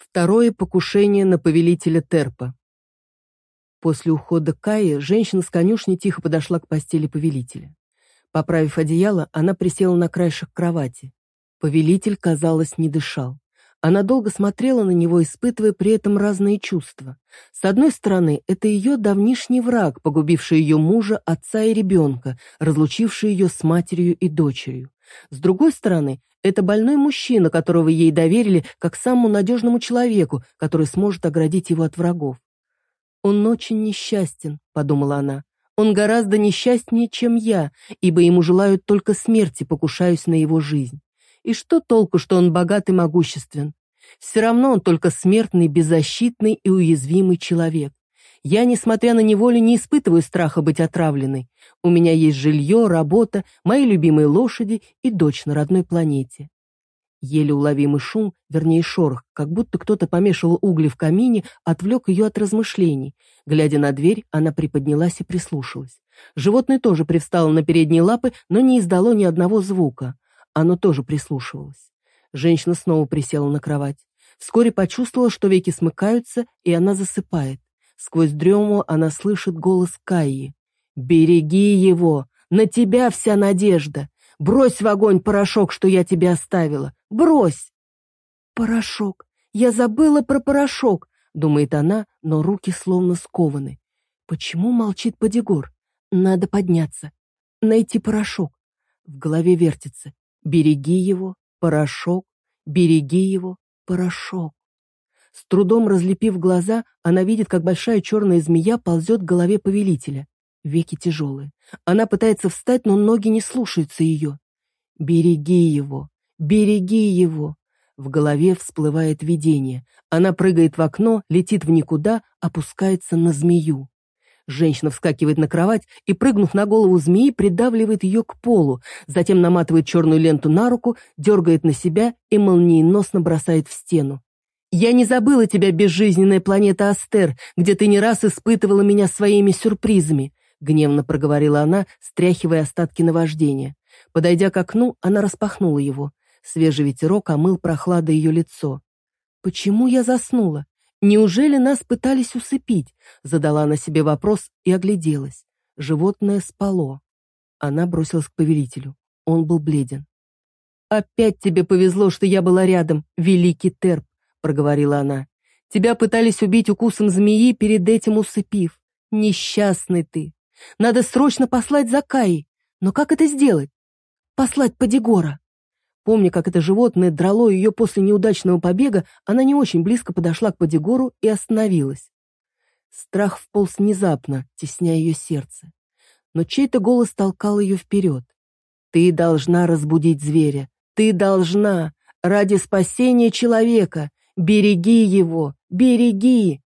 Второе покушение на повелителя Терпа. После ухода Каи женщина с конюшни тихо подошла к постели повелителя. Поправив одеяло, она присела на краешек кровати. Повелитель, казалось, не дышал. Она долго смотрела на него, испытывая при этом разные чувства. С одной стороны, это ее давнишний враг, погубивший ее мужа, отца и ребенка, разлучивший ее с матерью и дочерью. С другой стороны, это больной мужчина, которого ей доверили как самому надежному человеку, который сможет оградить его от врагов. «Он очень несчастен», — подумала она. «Он гораздо несчастнее, чем я, ибо ему желают только смерти, покушаюсь на его жизнь. И что толку, что он богат и могуществен? Все равно он только смертный, беззащитный и уязвимый человек. Я, несмотря на неволю, не испытываю страха быть отравленной. У меня есть жилье, работа, мои любимые лошади и дочь на родной планете. Еле уловимый шум, вернее шорох, как будто кто-то помешал угли в камине, отвлек ее от размышлений. Глядя на дверь, она приподнялась и прислушалась. Животное тоже привстало на передние лапы, но не издало ни одного звука. Оно тоже прислушивалось. Женщина снова присела на кровать. Вскоре почувствовала, что веки смыкаются, и она засыпает. Сквозь дрему она слышит голос Каи. «Береги его! На тебя вся надежда! Брось в огонь порошок, что я тебе оставила! Брось!» «Порошок! Я забыла про порошок!» — думает она, но руки словно скованы. «Почему молчит Падигор? Надо подняться, найти порошок». В голове вертится. «Береги его, порошок, береги его, порошок». С трудом разлепив глаза, она видит, как большая черная змея ползет к голове повелителя. Веки тяжелые. Она пытается встать, но ноги не слушаются ее. «Береги его! Береги его!» В голове всплывает видение. Она прыгает в окно, летит в никуда, опускается на змею. Женщина вскакивает на кровать и, прыгнув на голову змеи, придавливает ее к полу, затем наматывает черную ленту на руку, дергает на себя и молниеносно бросает в стену. Я не забыла тебя, безжизненная планета Астер, где ты не раз испытывала меня своими сюрпризами», — гневно проговорила она, стряхивая остатки наваждения. Подойдя к окну, она распахнула его. Свежий ветерок омыл прохладой ее лицо. «Почему я заснула? Неужели нас пытались усыпить?» Задала она себе вопрос и огляделась. Животное спало. Она бросилась к повелителю. Он был бледен. «Опять тебе повезло, что я была рядом, великий Терп. — проговорила она. «Тебя пытались убить укусом змеи, перед этим усыпив. Несчастный ты. Надо срочно послать за Каей. Но как это сделать? Послать Падигора». Помня, как это животное драло ее после неудачного побега, она не очень близко подошла к Падигору и остановилась. Страх вполз внезапно, тесняя ее сердце. Но чей-то голос толкал ее вперед. «Ты должна разбудить зверя. Ты должна. Ради спасения человека. «Береги его! Береги!»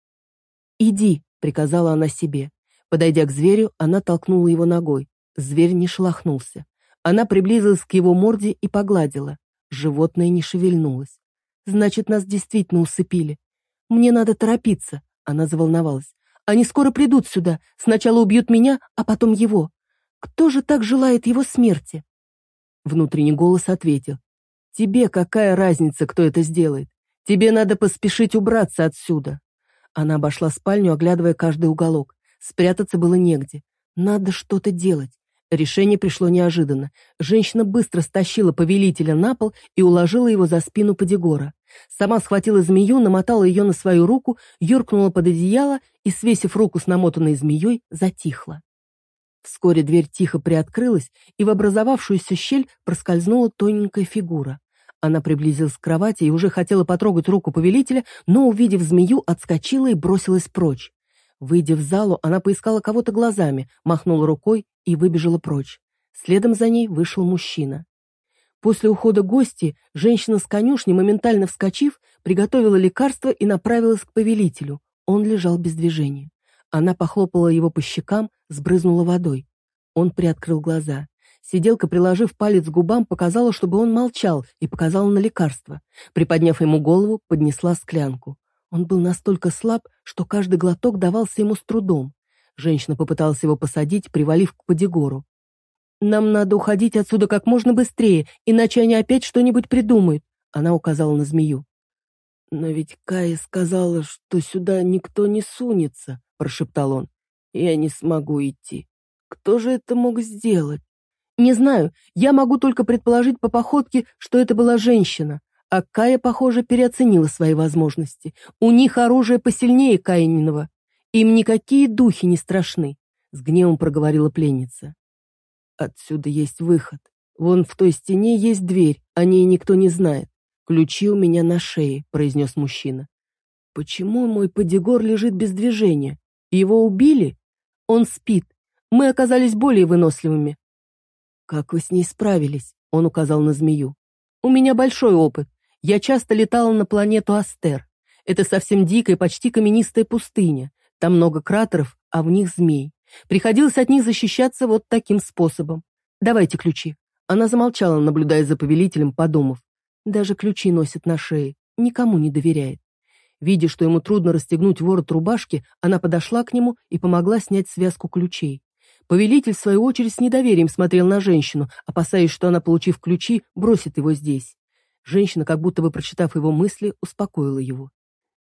«Иди!» — приказала она себе. Подойдя к зверю, она толкнула его ногой. Зверь не шелохнулся. Она приблизилась к его морде и погладила. Животное не шевельнулось. «Значит, нас действительно усыпили. Мне надо торопиться!» Она заволновалась. «Они скоро придут сюда. Сначала убьют меня, а потом его. Кто же так желает его смерти?» Внутренний голос ответил. «Тебе какая разница, кто это сделает? Тебе надо поспешить убраться отсюда. Она обошла спальню, оглядывая каждый уголок. Спрятаться было негде. Надо что-то делать. Решение пришло неожиданно. Женщина быстро стащила повелителя на пол и уложила его за спину Падигора. Сама схватила змею, намотала ее на свою руку, юркнула под одеяло и, свесив руку с намотанной змеей, затихла. Вскоре дверь тихо приоткрылась, и в образовавшуюся щель проскользнула тоненькая фигура. Она приблизилась к кровати и уже хотела потрогать руку повелителя, но, увидев змею, отскочила и бросилась прочь. Выйдя в залу, она поискала кого-то глазами, махнула рукой и выбежала прочь. Следом за ней вышел мужчина. После ухода гости женщина с конюшни, моментально вскочив, приготовила лекарство и направилась к повелителю. Он лежал без движения. Она похлопала его по щекам, сбрызнула водой. Он приоткрыл глаза. Сиделка, приложив палец к губам, показала, чтобы он молчал, и показала на лекарство. Приподняв ему голову, поднесла склянку. Он был настолько слаб, что каждый глоток давался ему с трудом. Женщина попыталась его посадить, привалив к подигору. «Нам надо уходить отсюда как можно быстрее, иначе они опять что-нибудь придумают», — она указала на змею. «Но ведь Кая сказала, что сюда никто не сунется», — прошептал он. «Я не смогу идти. Кто же это мог сделать?» «Не знаю. Я могу только предположить по походке, что это была женщина. А Кая, похоже, переоценила свои возможности. У них оружие посильнее Каининого. Им никакие духи не страшны», — с гневом проговорила пленница. «Отсюда есть выход. Вон в той стене есть дверь, о ней никто не знает. «Ключи у меня на шее», — произнес мужчина. «Почему мой подигор лежит без движения? Его убили? Он спит. Мы оказались более выносливыми». «Как вы с ней справились?» — он указал на змею. «У меня большой опыт. Я часто летала на планету Астер. Это совсем дикая, почти каменистая пустыня. Там много кратеров, а в них змей. Приходилось от них защищаться вот таким способом. Давайте ключи». Она замолчала, наблюдая за повелителем, подумав. Даже ключи носит на шее, никому не доверяет. Видя, что ему трудно расстегнуть ворот рубашки, она подошла к нему и помогла снять связку ключей. Повелитель, в свою очередь, с недоверием смотрел на женщину, опасаясь, что она, получив ключи, бросит его здесь. Женщина, как будто бы прочитав его мысли, успокоила его.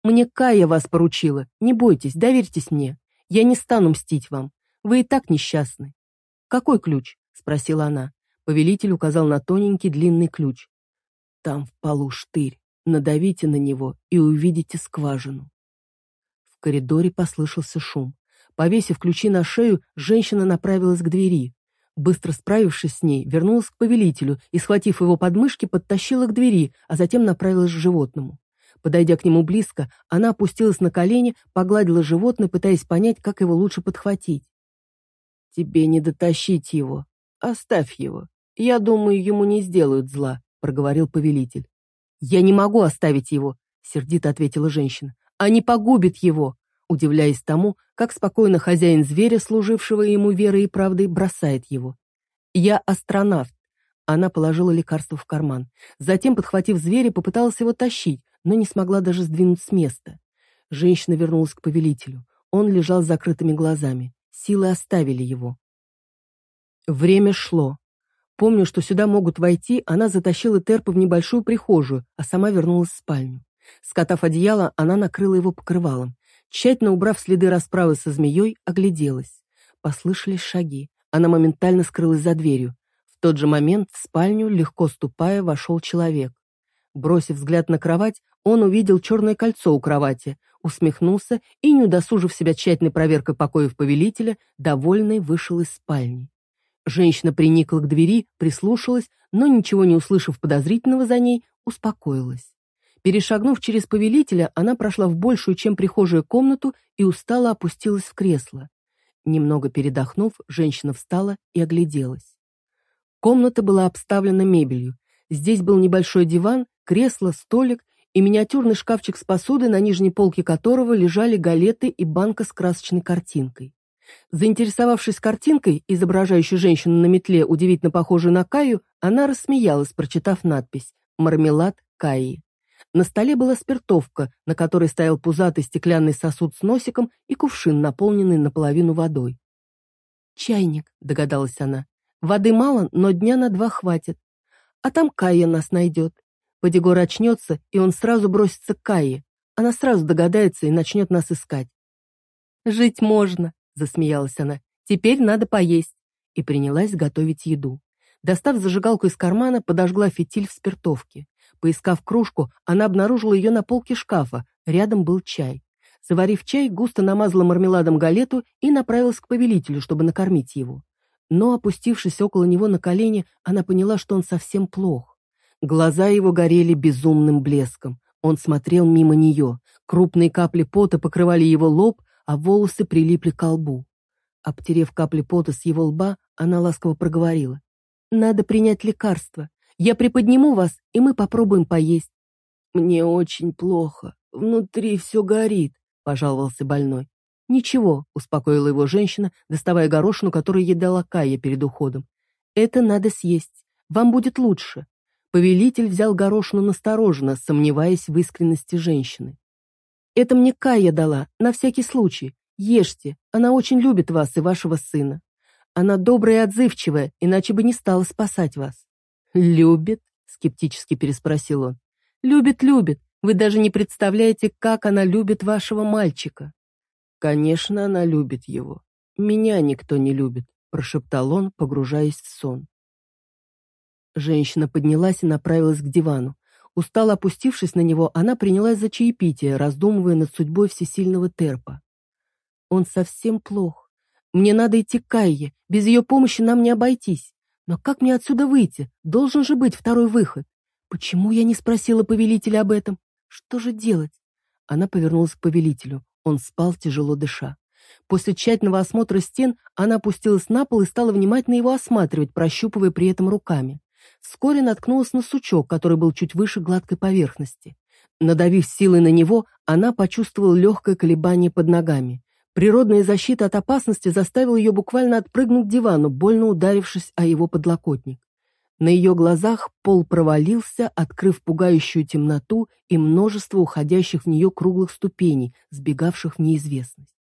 «Мне Кая вас поручила. Не бойтесь, доверьтесь мне. Я не стану мстить вам. Вы и так несчастны». «Какой ключ?» — спросила она. Повелитель указал на тоненький длинный ключ. Там в полу штырь. Надавите на него и увидите скважину. В коридоре послышался шум. Повесив ключи на шею, женщина направилась к двери. Быстро справившись с ней, вернулась к повелителю и, схватив его подмышки, подтащила к двери, а затем направилась к животному. Подойдя к нему близко, она опустилась на колени, погладила животное, пытаясь понять, как его лучше подхватить. «Тебе не дотащить его. Оставь его. Я думаю, ему не сделают зла проговорил повелитель. «Я не могу оставить его», — сердито ответила женщина. «Они погубят его», удивляясь тому, как спокойно хозяин зверя, служившего ему верой и правдой, бросает его. «Я астронавт». Она положила лекарство в карман. Затем, подхватив зверя, попыталась его тащить, но не смогла даже сдвинуть с места. Женщина вернулась к повелителю. Он лежал с закрытыми глазами. Силы оставили его. Время шло. Помню, что сюда могут войти, она затащила Терпа в небольшую прихожую, а сама вернулась в спальню. Скотав одеяло, она накрыла его покрывалом. Тщательно убрав следы расправы со змеей, огляделась. Послышались шаги. Она моментально скрылась за дверью. В тот же момент в спальню, легко ступая, вошел человек. Бросив взгляд на кровать, он увидел черное кольцо у кровати, усмехнулся и, не удосужив себя тщательной проверкой покоев повелителя, довольный вышел из спальни. Женщина приникла к двери, прислушалась, но, ничего не услышав подозрительного за ней, успокоилась. Перешагнув через повелителя, она прошла в большую, чем прихожую комнату и устало опустилась в кресло. Немного передохнув, женщина встала и огляделась. Комната была обставлена мебелью. Здесь был небольшой диван, кресло, столик и миниатюрный шкафчик с посудой, на нижней полке которого лежали галеты и банка с красочной картинкой. Заинтересовавшись картинкой, изображающей женщину на метле, удивительно похожую на Каю, она рассмеялась, прочитав надпись «Мармелад Каи». На столе была спиртовка, на которой стоял пузатый стеклянный сосуд с носиком и кувшин, наполненный наполовину водой. «Чайник», — догадалась она. «Воды мало, но дня на два хватит. А там Кая нас найдет. Подигор очнется, и он сразу бросится к Кае. Она сразу догадается и начнет нас искать». «Жить можно», — засмеялась она. «Теперь надо поесть». И принялась готовить еду. Достав зажигалку из кармана, подожгла фитиль в спиртовке. Поискав кружку, она обнаружила ее на полке шкафа. Рядом был чай. Заварив чай, густо намазала мармеладом галету и направилась к повелителю, чтобы накормить его. Но, опустившись около него на колени, она поняла, что он совсем плох. Глаза его горели безумным блеском. Он смотрел мимо нее. Крупные капли пота покрывали его лоб, а волосы прилипли к лбу. Обтерев капли пота с его лба, она ласково проговорила. «Надо принять лекарство. Я приподниму вас, и мы попробуем поесть». «Мне очень плохо. Внутри все горит», — пожаловался больной. «Ничего», — успокоила его женщина, доставая горошину, которую ей дала Кая перед уходом. «Это надо съесть. Вам будет лучше». Повелитель взял горошину настороженно, сомневаясь в искренности женщины. Это мне Кая дала, на всякий случай. Ешьте, она очень любит вас и вашего сына. Она добрая и отзывчивая, иначе бы не стала спасать вас». «Любит?» — скептически переспросил он. «Любит, любит. Вы даже не представляете, как она любит вашего мальчика». «Конечно, она любит его. Меня никто не любит», — прошептал он, погружаясь в сон. Женщина поднялась и направилась к дивану. Устало опустившись на него, она принялась за чаепитие, раздумывая над судьбой всесильного Терпа. «Он совсем плох. Мне надо идти к Кайе. Без ее помощи нам не обойтись. Но как мне отсюда выйти? Должен же быть второй выход. Почему я не спросила повелителя об этом? Что же делать?» Она повернулась к повелителю. Он спал, тяжело дыша. После тщательного осмотра стен она опустилась на пол и стала внимательно его осматривать, прощупывая при этом руками. Вскоре наткнулась на сучок, который был чуть выше гладкой поверхности. Надавив силой на него, она почувствовала легкое колебание под ногами. Природная защита от опасности заставила ее буквально отпрыгнуть к дивану, больно ударившись о его подлокотник. На ее глазах пол провалился, открыв пугающую темноту и множество уходящих в нее круглых ступеней, сбегавших в неизвестность.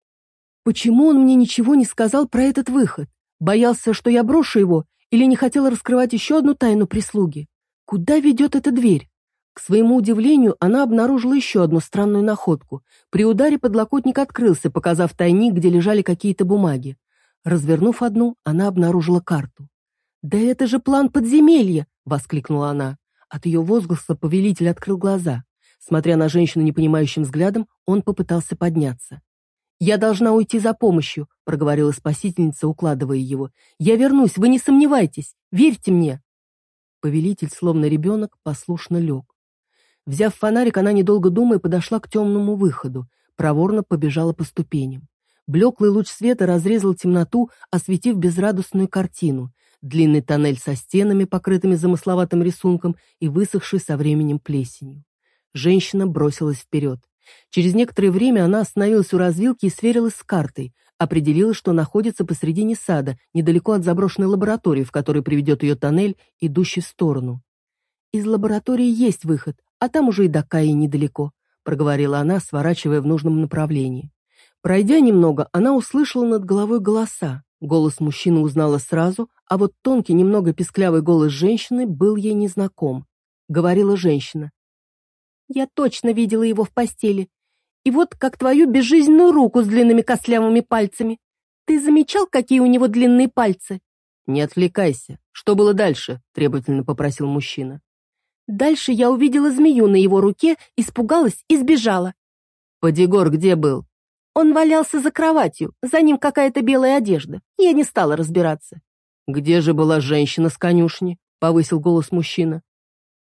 Почему он мне ничего не сказал про этот выход? Боялся, что я брошу его, или не хотела раскрывать еще одну тайну прислуги? Куда ведет эта дверь? К своему удивлению, она обнаружила еще одну странную находку. При ударе подлокотник открылся, показав тайник, где лежали какие-то бумаги. Развернув одну, она обнаружила карту. «Да это же план подземелья!» — воскликнула она. От ее возгласа повелитель открыл глаза. Смотря на женщину непонимающим взглядом, он попытался подняться. «Я должна уйти за помощью», — проговорила спасительница, укладывая его. «Я вернусь, вы не сомневайтесь, верьте мне». Повелитель, словно ребенок, послушно лег. Взяв фонарик, она, недолго думая, подошла к темному выходу, проворно побежала по ступеням. Блеклый луч света разрезал темноту, осветив безрадостную картину. Длинный тоннель со стенами, покрытыми замысловатым рисунком и высохшей со временем плесенью. Женщина бросилась вперед. Через некоторое время она остановилась у развилки и сверилась с картой, определила, что находится посредине сада, недалеко от заброшенной лаборатории, в которой приведет ее тоннель, идущий в сторону. «Из лаборатории есть выход, а там уже и до Каи недалеко», проговорила она, сворачивая в нужном направлении. Пройдя немного, она услышала над головой голоса. Голос мужчины узнала сразу, а вот тонкий, немного песклявый голос женщины был ей незнаком. Говорила женщина. Я точно видела его в постели. И вот как твою безжизненную руку с длинными костлявыми пальцами. Ты замечал, какие у него длинные пальцы? Не отвлекайся. Что было дальше? Требовательно попросил мужчина. Дальше я увидела змею на его руке, испугалась и сбежала. Подигор где был? Он валялся за кроватью, за ним какая-то белая одежда. Я не стала разбираться. «Где же была женщина с конюшни?» — повысил голос мужчина.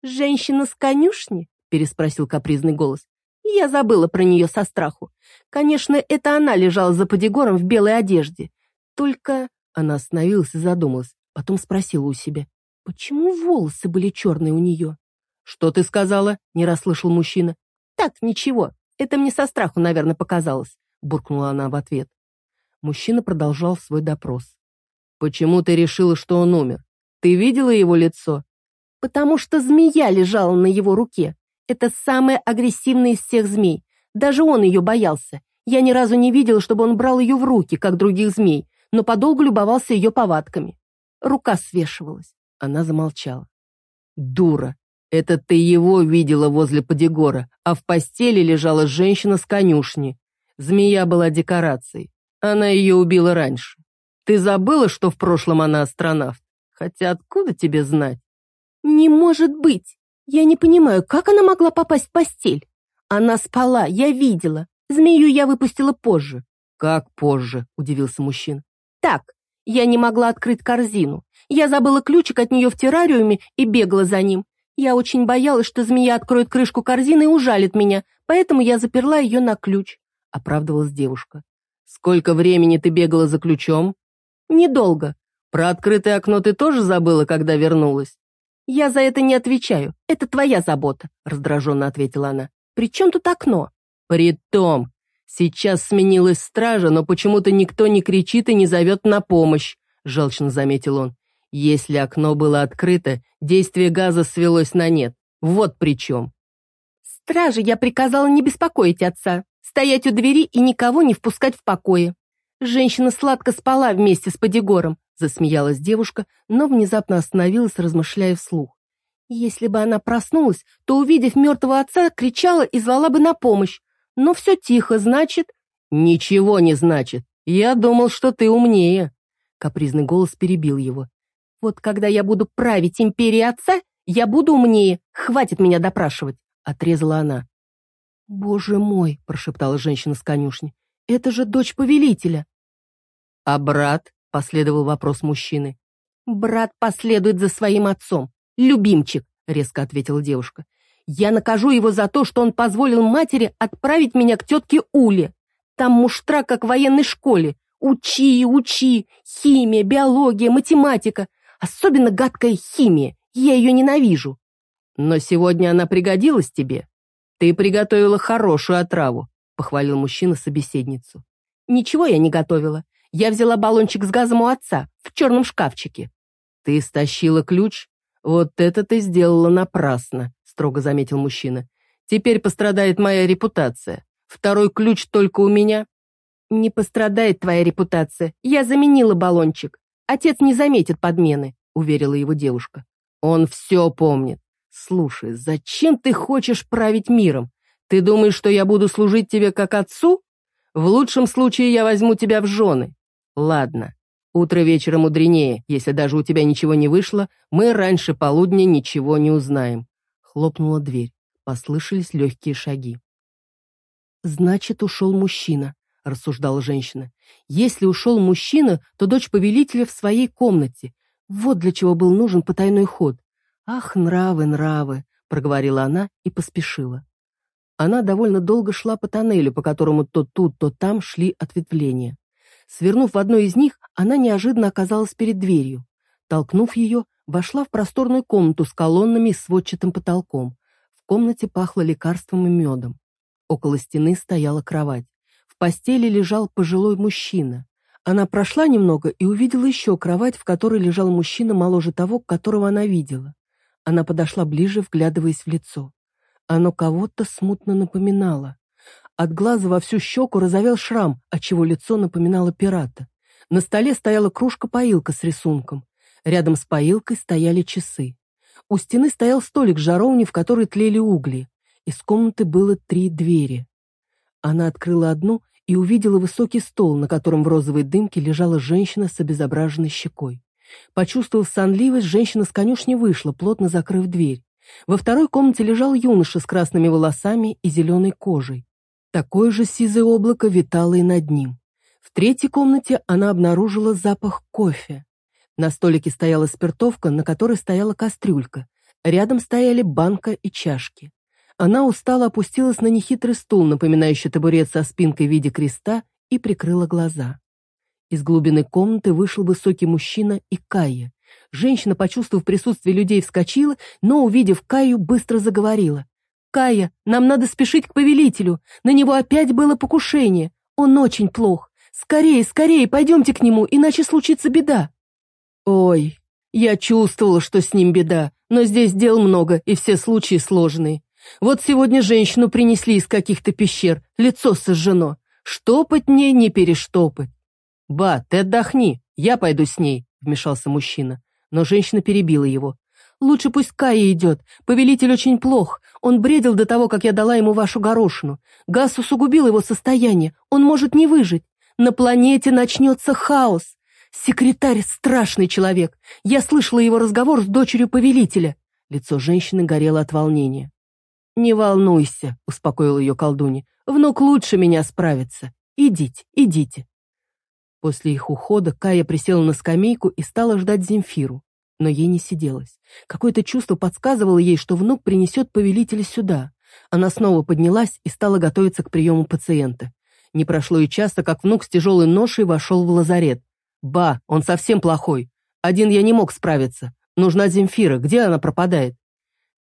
«Женщина с конюшни?» переспросил капризный голос. Я забыла про нее со страху. Конечно, это она лежала за подигором в белой одежде. Только... Она остановилась и задумалась, потом спросила у себя, почему волосы были черные у нее? «Что ты сказала?» — не расслышал мужчина. «Так, ничего. Это мне со страху, наверное, показалось», — буркнула она в ответ. Мужчина продолжал свой допрос. «Почему ты решила, что он умер? Ты видела его лицо?» «Потому что змея лежала на его руке. Это самая агрессивная из всех змей. Даже он ее боялся. Я ни разу не видела, чтобы он брал ее в руки, как других змей, но подолгу любовался ее повадками. Рука свешивалась. Она замолчала. «Дура! Это ты его видела возле Подигора, а в постели лежала женщина с конюшни. Змея была декорацией. Она ее убила раньше. Ты забыла, что в прошлом она астронавт? Хотя откуда тебе знать?» «Не может быть! Я не понимаю, как она могла попасть в постель? Она спала, я видела. Змею я выпустила позже. Как позже? Удивился мужчина. Так, я не могла открыть корзину. Я забыла ключик от нее в террариуме и бегала за ним. Я очень боялась, что змея откроет крышку корзины и ужалит меня, поэтому я заперла ее на ключ. Оправдывалась девушка. Сколько времени ты бегала за ключом? Недолго. Про открытое окно ты тоже забыла, когда вернулась? «Я за это не отвечаю. Это твоя забота», — раздраженно ответила она. «При чем тут окно?» «Притом, сейчас сменилась стража, но почему-то никто не кричит и не зовет на помощь», — желчно заметил он. «Если окно было открыто, действие газа свелось на нет. Вот при чем». «Страже я приказала не беспокоить отца, стоять у двери и никого не впускать в покое. Женщина сладко спала вместе с Подигором, засмеялась девушка, но внезапно остановилась, размышляя вслух. Если бы она проснулась, то, увидев мертвого отца, кричала и звала бы на помощь. Но все тихо, значит... Ничего не значит. Я думал, что ты умнее. Капризный голос перебил его. Вот когда я буду править империей отца, я буду умнее. Хватит меня допрашивать, отрезала она. Боже мой, прошептала женщина с конюшни. Это же дочь повелителя. А брат? Последовал вопрос мужчины. Брат последует за своим отцом. «Любимчик», — резко ответила девушка. «Я накажу его за то, что он позволил матери отправить меня к тетке Уле. Там муштра, как в военной школе. Учи, учи. Химия, биология, математика. Особенно гадкая химия. Я ее ненавижу». «Но сегодня она пригодилась тебе. Ты приготовила хорошую отраву», — похвалил мужчина собеседницу. «Ничего я не готовила. Я взяла баллончик с газом у отца в черном шкафчике». «Ты стащила ключ?» «Вот это ты сделала напрасно», — строго заметил мужчина. «Теперь пострадает моя репутация. Второй ключ только у меня». «Не пострадает твоя репутация. Я заменила баллончик. Отец не заметит подмены», — уверила его девушка. «Он все помнит. Слушай, зачем ты хочешь править миром? Ты думаешь, что я буду служить тебе как отцу? В лучшем случае я возьму тебя в жены. Ладно, Утро вечера мудренее, если даже у тебя ничего не вышло, мы раньше полудня ничего не узнаем. Хлопнула дверь. Послышались легкие шаги. «Значит, ушел мужчина», — рассуждала женщина. «Если ушел мужчина, то дочь повелителя в своей комнате. Вот для чего был нужен потайной ход. Ах, нравы, нравы», — проговорила она и поспешила. Она довольно долго шла по тоннелю, по которому то тут, то там шли ответвления. Свернув в одно из них, она неожиданно оказалась перед дверью. Толкнув ее, вошла в просторную комнату с колоннами и сводчатым потолком. В комнате пахло лекарством и медом. Около стены стояла кровать. Постели лежал пожилой мужчина. Она прошла немного и увидела еще кровать, в которой лежал мужчина моложе того, которого она видела. Она подошла ближе, вглядываясь в лицо. Оно кого-то смутно напоминало. От глаза во всю щеку разовел шрам, отчего лицо напоминало пирата. На столе стояла кружка-поилка с рисунком. Рядом с поилкой стояли часы. У стены стоял столик жаровни, в которой тлели угли. Из комнаты было три двери. Она открыла одну и увидела высокий стол, на котором в розовой дымке лежала женщина с обезображенной щекой. Почувствовав сонливость, женщина с конюшни вышла, плотно закрыв дверь. Во второй комнате лежал юноша с красными волосами и зеленой кожей. Такое же сизое облако витало и над ним. В третьей комнате она обнаружила запах кофе. На столике стояла спиртовка, на которой стояла кастрюлька. Рядом стояли банка и чашки. Она устало опустилась на нехитрый стул, напоминающий табурет со спинкой в виде креста, и прикрыла глаза. Из глубины комнаты вышел высокий мужчина и Кая. Женщина, почувствовав присутствие людей, вскочила, но, увидев Каю, быстро заговорила. «Кая, нам надо спешить к повелителю. На него опять было покушение. Он очень плох. Скорее, скорее, пойдемте к нему, иначе случится беда». «Ой, я чувствовала, что с ним беда, но здесь дел много, и все случаи сложные. Вот сегодня женщину принесли из каких-то пещер, лицо сожжено. Штопать мне не перештопать». «Ба, ты отдохни, я пойду с ней», — вмешался мужчина. Но женщина перебила его. Лучше пусть Кая идет. Повелитель очень плох. Он бредил до того, как я дала ему вашу горошину. Газ усугубил его состояние. Он может не выжить. На планете начнется хаос. Секретарь — страшный человек. Я слышала его разговор с дочерью повелителя. Лицо женщины горело от волнения. «Не волнуйся», — успокоил ее колдунья. «Внук лучше меня справится. Идите, идите». После их ухода Кая присела на скамейку и стала ждать Земфиру но ей не сиделось. Какое-то чувство подсказывало ей, что внук принесет повелителя сюда. Она снова поднялась и стала готовиться к приему пациента. Не прошло и часа, как внук с тяжелой ношей вошел в лазарет. «Ба, он совсем плохой. Один я не мог справиться. Нужна Земфира. Где она пропадает?»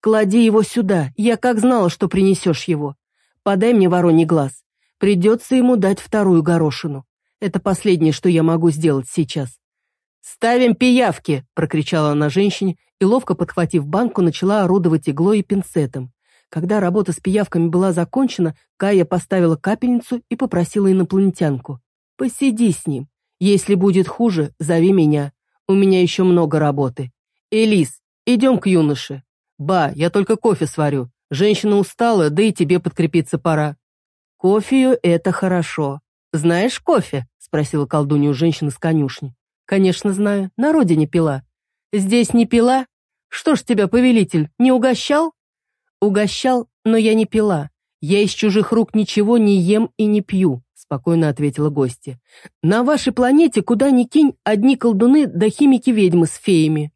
«Клади его сюда. Я как знала, что принесешь его. Подай мне вороний глаз. Придется ему дать вторую горошину. Это последнее, что я могу сделать сейчас. «Ставим пиявки!» – прокричала она женщине и, ловко подхватив банку, начала орудовать иглой и пинцетом. Когда работа с пиявками была закончена, Кая поставила капельницу и попросила инопланетянку. «Посиди с ним. Если будет хуже, зови меня. У меня еще много работы. Элис, идем к юноше. «Ба, я только кофе сварю. Женщина устала, да и тебе подкрепиться пора». «Кофею это хорошо. Знаешь кофе?» — спросила колдунья у женщины с конюшни. «Конечно знаю. На родине пила». «Здесь не пила? Что ж тебя, повелитель, не угощал?» «Угощал, но я не пила. Я из чужих рук ничего не ем и не пью», спокойно ответила гостья. «На вашей планете, куда ни кинь, одни колдуны да химики-ведьмы с феями.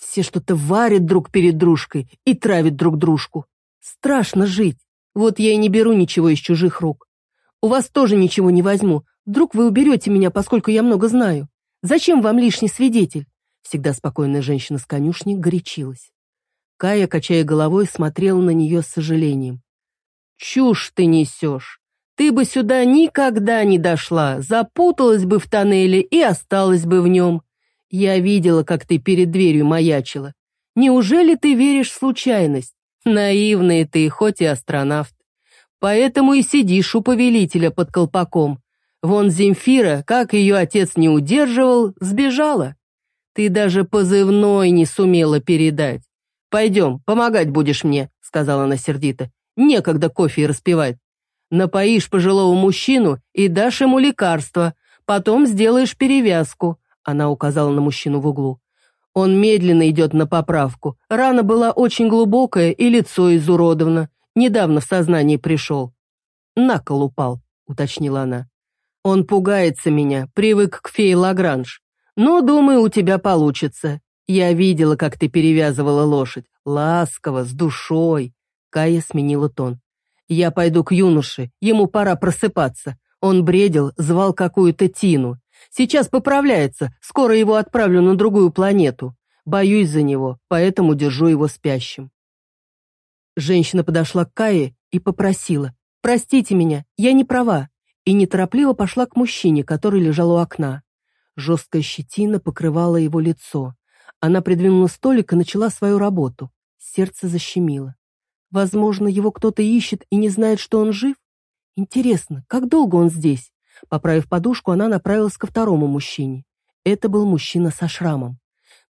Все что-то варят друг перед дружкой и травят друг дружку. Страшно жить. Вот я и не беру ничего из чужих рук. У вас тоже ничего не возьму. Вдруг вы уберете меня, поскольку я много знаю. Зачем вам лишний свидетель?» Всегда спокойная женщина с конюшни горячилась. Кая, качая головой, смотрела на нее с сожалением. «Чушь ты несешь! Ты бы сюда никогда не дошла, запуталась бы в тоннеле и осталась бы в нем. Я видела, как ты перед дверью маячила. Неужели ты веришь в случайность? Наивный ты, хоть и астронавт. Поэтому и сидишь у повелителя под колпаком. Вон Земфира, как ее отец не удерживал, сбежала. Ты даже позывной не сумела передать. «Пойдем, помогать будешь мне», — сказала она сердито. «Некогда кофе распивать. Напоишь пожилого мужчину и дашь ему лекарство, потом сделаешь перевязку», — она указала на мужчину в углу. Он медленно идет на поправку. Рана была очень глубокая и лицо изуродовано. Недавно в сознание пришел. «На кол упал», — уточнила она. «Он пугается меня, привык к фее Лагранж. Но, думаю, у тебя получится. Я видела, как ты перевязывала лошадь. Ласково, с душой». Кая сменила тон. «Я пойду к юноше, ему пора просыпаться. Он бредил, звал какую-то Тину. Сейчас поправляется, скоро его отправлю на другую планету. Боюсь за него, поэтому держу его спящим». Женщина подошла к Кае и попросила, «Простите меня, я не права», и неторопливо пошла к мужчине, который лежал у окна. Жесткая щетина покрывала его лицо. Она придвинула столик и начала свою работу. Сердце защемило. Возможно, его кто-то ищет и не знает, что он жив? Интересно, как долго он здесь? Поправив подушку, она направилась ко второму мужчине. Это был мужчина со шрамом.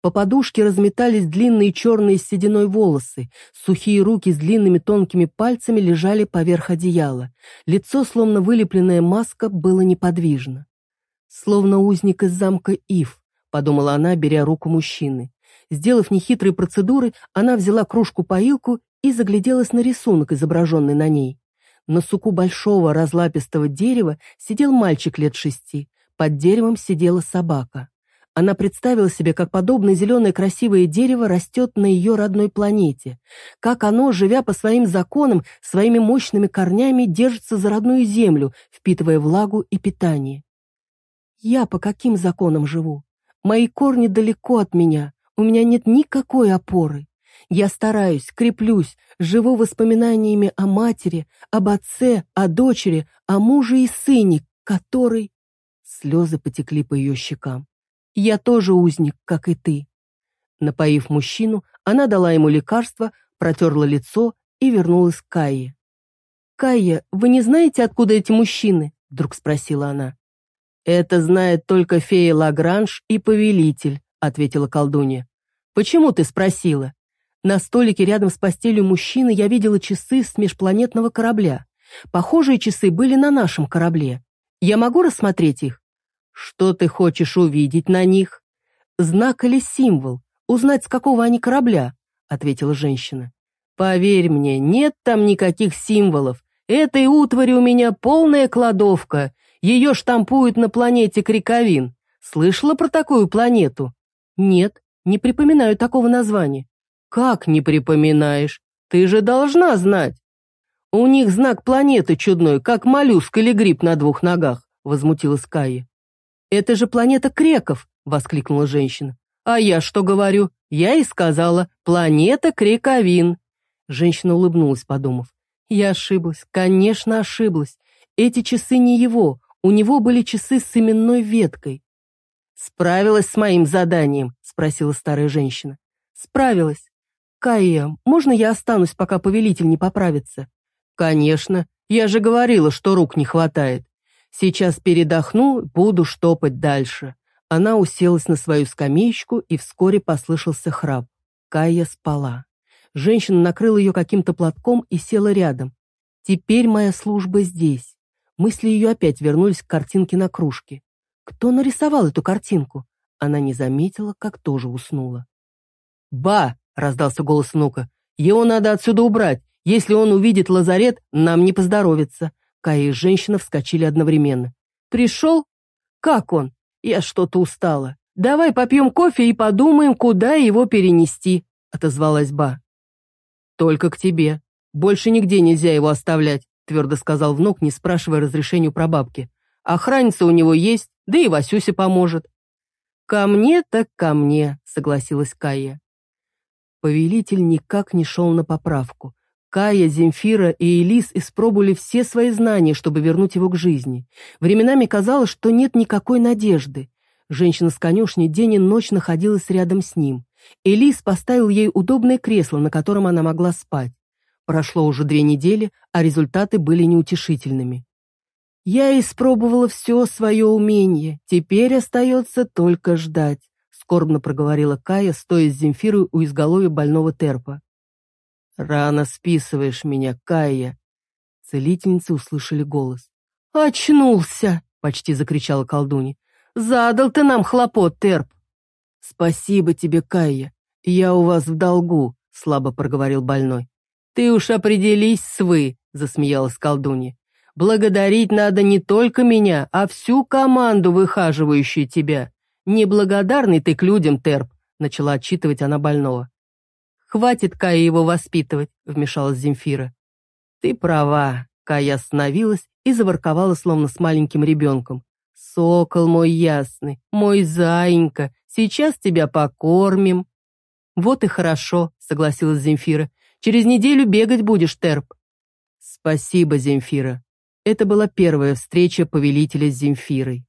По подушке разметались длинные черные с сединой волосы, сухие руки с длинными тонкими пальцами лежали поверх одеяла. Лицо, словно вылепленная маска, было неподвижно. «Словно узник из замка Ив», — подумала она, беря руку мужчины. Сделав нехитрые процедуры, она взяла кружку-поилку и загляделась на рисунок, изображенный на ней. На суку большого разлапистого дерева сидел мальчик лет шести, под деревом сидела собака. Она представила себе, как подобное зеленое красивое дерево растет на ее родной планете, как оно, живя по своим законам, своими мощными корнями держится за родную землю, впитывая влагу и питание. Я по каким законам живу? Мои корни далеко от меня, у меня нет никакой опоры. Я стараюсь, креплюсь, живу воспоминаниями о матери, об отце, о дочери, о муже и сыне, который... Слезы потекли по ее щекам. Я тоже узник, как и ты. Напоив мужчину, она дала ему лекарство, протерла лицо и вернулась к Кайе. «Кайя, вы не знаете, откуда эти мужчины?» — вдруг спросила она. «Это знает только фея Лагранж и повелитель», — ответила колдунья. «Почему ты спросила?» На столике рядом с постелью мужчины я видела часы с межпланетного корабля. Похожие часы были на нашем корабле. Я могу рассмотреть их? Что ты хочешь увидеть на них? Знак или символ? Узнать, с какого они корабля? Ответила женщина. Поверь мне, нет там никаких символов. Этой утвари у меня полная кладовка. Ее штампуют на планете Криковин. Слышала про такую планету? Нет, не припоминаю такого названия. Как не припоминаешь? Ты же должна знать. У них знак планеты чудной, как моллюск или гриб на двух ногах, возмутилась Кая. «Это же планета Креков!» — воскликнула женщина. «А я что говорю? Я и сказала, планета Крековин!» Женщина улыбнулась, подумав. «Я ошиблась, конечно, ошиблась. Эти часы не его, у него были часы с именной веткой». «Справилась с моим заданием?» — спросила старая женщина. «Справилась. Кайя, можно я останусь, пока повелитель не поправится?» «Конечно. Я же говорила, что рук не хватает. Сейчас передохну, буду штопать дальше. Она уселась на свою скамеечку, и вскоре послышался храп. Кая спала. Женщина накрыла ее каким-то платком и села рядом. Теперь моя служба здесь. Мысли ее опять вернулись к картинке на кружке. Кто нарисовал эту картинку? Она не заметила, как тоже уснула. «Ба!» — раздался голос внука. «Его надо отсюда убрать. Если он увидит лазарет, нам не поздоровится». Кая и женщина вскочили одновременно. «Пришел? Как он? Я что-то устала. Давай попьем кофе и подумаем, куда его перенести», — отозвалась Ба. «Только к тебе. Больше нигде нельзя его оставлять», — твердо сказал внук, не спрашивая разрешению про бабки. «Охранница у него есть, да и Васюся поможет». «Ко мне так ко мне», — согласилась Кая. Повелитель никак не шел на поправку. Кая, Земфира и Элис испробовали все свои знания, чтобы вернуть его к жизни. Временами казалось, что нет никакой надежды. Женщина с конюшни день и ночь находилась рядом с ним. Элис поставил ей удобное кресло, на котором она могла спать. Прошло уже две недели, а результаты были неутешительными. «Я испробовала все свое умение, теперь остается только ждать», скорбно проговорила Кая, стоя с Земфирой у изголовья больного терпа. «Рано списываешь меня, Кая!» Целительницы услышали голос. «Очнулся!» — почти закричала колдунья. «Задал ты нам хлопот, терп!» «Спасибо тебе, Кая. Я у вас в долгу», — слабо проговорил больной. «Ты уж определись с вы», — засмеялась колдунья. «Благодарить надо не только меня, а всю команду, выхаживающую тебя. «Неблагодарный ты к людям, Терп», — начала отчитывать она больного. «Хватит Кая его воспитывать», — вмешалась Земфира. «Ты права», — Кая остановилась и заворковала, словно с маленьким ребенком. «Сокол мой ясный, мой заинька, сейчас тебя покормим». «Вот и хорошо», — согласилась Земфира. «Через неделю бегать будешь, Терп». «Спасибо, Земфира». Это была первая встреча повелителя с Земфирой.